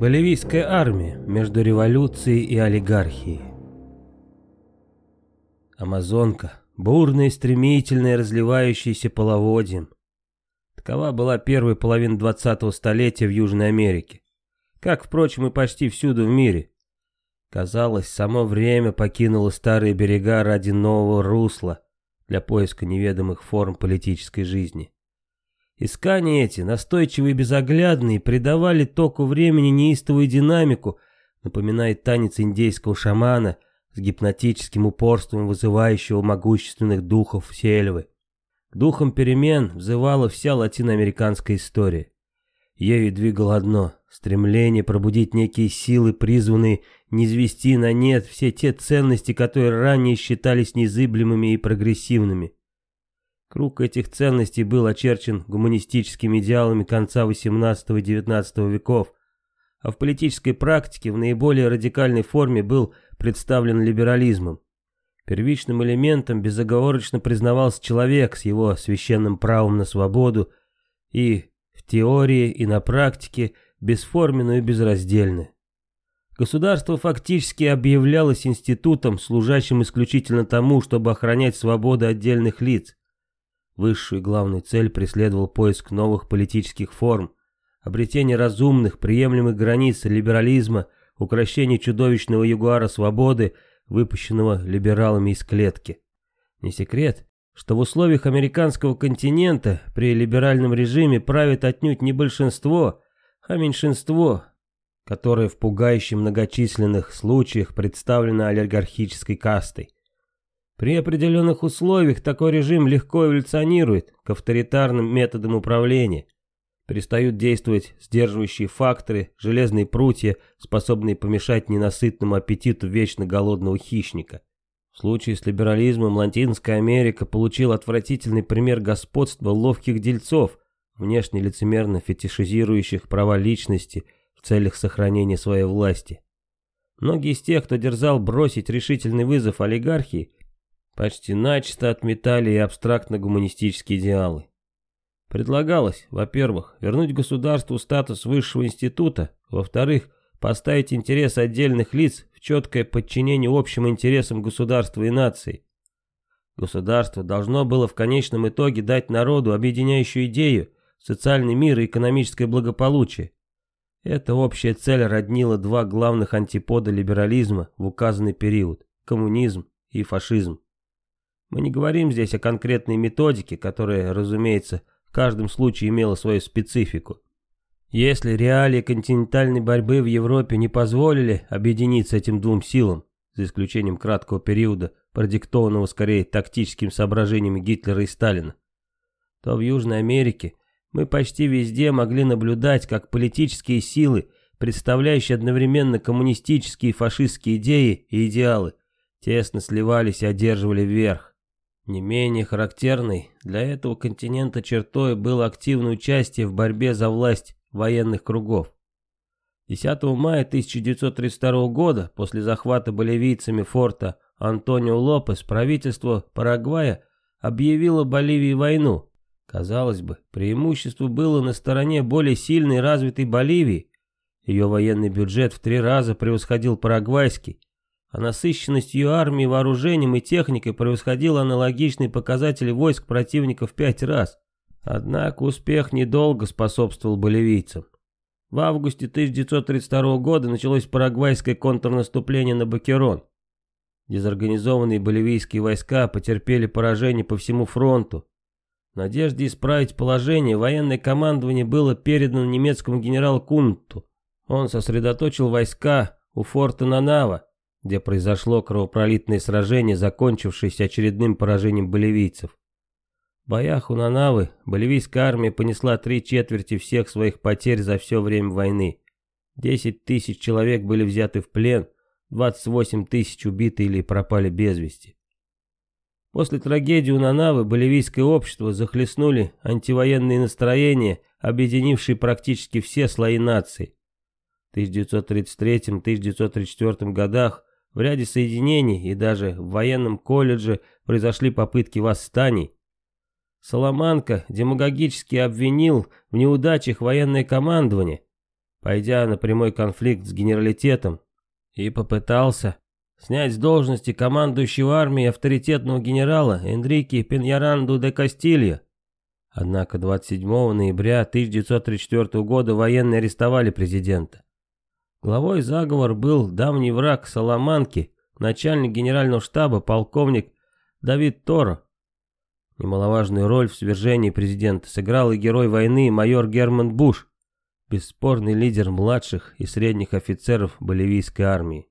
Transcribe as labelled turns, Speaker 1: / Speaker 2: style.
Speaker 1: Боливийская армия между революцией и олигархией. Амазонка, бурная и стремительная, разливающаяся половодьем. Такова была первая половина 20-го столетия в Южной Америке. Как, впрочем, и почти всюду в мире. Казалось, само время покинуло старые берега ради нового русла для поиска неведомых форм политической жизни. Искания эти, настойчивые и безоглядные, придавали току времени неистовую динамику, напоминая танец индейского шамана с гипнотическим упорством вызывающего могущественных духов сельвы. К духам перемен взывала вся латиноамериканская история. Ею двигало одно — стремление пробудить некие силы, призванные низвести на нет все те ценности, которые ранее считались незыблемыми и прогрессивными. Круг этих ценностей был очерчен гуманистическими идеалами конца XVIII и XIX веков, а в политической практике в наиболее радикальной форме был представлен либерализмом. Первичным элементом безоговорочно признавался человек с его священным правом на свободу и в теории и на практике бесформенно и безраздельно. Государство фактически объявлялось институтом, служащим исключительно тому, чтобы охранять свободу отдельных лиц. Высшую и главную цель преследовал поиск новых политических форм, обретение разумных, приемлемых границ либерализма, укращение чудовищного ягуара свободы, выпущенного либералами из клетки. Не секрет, что в условиях американского континента при либеральном режиме правит отнюдь не большинство, а меньшинство, которое в пугающе многочисленных случаях представлено олигархической кастой. При определенных условиях такой режим легко эволюционирует к авторитарным методам управления. Перестают действовать сдерживающие факторы, железные прутья, способные помешать ненасытному аппетиту вечно голодного хищника. В случае с либерализмом Латинская Америка получила отвратительный пример господства ловких дельцов, внешне лицемерно фетишизирующих права личности в целях сохранения своей власти. Многие из тех, кто дерзал бросить решительный вызов олигархии, почти начисто отметали и абстрактно-гуманистические идеалы. Предлагалось, во-первых, вернуть государству статус высшего института, во-вторых, поставить интересы отдельных лиц в четкое подчинение общим интересам государства и нации. Государство должно было в конечном итоге дать народу объединяющую идею, социальный мир и экономическое благополучие. Эта общая цель роднила два главных антипода либерализма в указанный период – коммунизм и фашизм. Мы не говорим здесь о конкретной методике, которая, разумеется, в каждом случае имела свою специфику. Если реалии континентальной борьбы в Европе не позволили объединиться этим двум силам, за исключением краткого периода, продиктованного скорее тактическими соображениями Гитлера и Сталина, то в Южной Америке мы почти везде могли наблюдать, как политические силы, представляющие одновременно коммунистические и фашистские идеи и идеалы, тесно сливались и одерживали верх. Не менее характерной для этого континента чертой было активное участие в борьбе за власть военных кругов. 10 мая 1932 года, после захвата боливийцами форта Антонио Лопес, правительство Парагвая объявило Боливии войну. Казалось бы, преимущество было на стороне более сильной и развитой Боливии. Ее военный бюджет в три раза превосходил парагвайский, а насыщенность ее армии вооружением и техникой превосходила аналогичные показатели войск противника в пять раз. Однако успех недолго способствовал боливийцам. В августе 1932 года началось парагвайское контрнаступление на Бакерон. Дезорганизованные боливийские войска потерпели поражение по всему фронту. В надежде исправить положение, военное командование было передано немецкому генералу Кунту. Он сосредоточил войска у форта Нанава, где произошло кровопролитное сражение, закончившееся очередным поражением боливийцев. В боях у Нанавы боливийская армия понесла три четверти всех своих потерь за все время войны. 10 тысяч человек были взяты в плен, 28 тысяч убиты или пропали без вести. После трагедии у Нанавы боливийское общество захлестнули антивоенные настроения, объединившие практически все слои нации. В 1933-1934 годах в ряде соединений и даже в военном колледже произошли попытки восстаний. Соломанка демагогически обвинил в неудачах военное командование. пойдя на прямой конфликт с генералитетом, и попытался снять с должности командующего армией авторитетного генерала Энрике Пеньяранду де Кастилья. Однако 27 ноября 1934 года военные арестовали президента. Главой заговора был давний враг Соломанки, начальник генерального штаба полковник Давид Торо. Немаловажную роль в свержении президента сыграл и герой войны майор Герман Буш, бесспорный лидер младших и средних офицеров боливийской армии.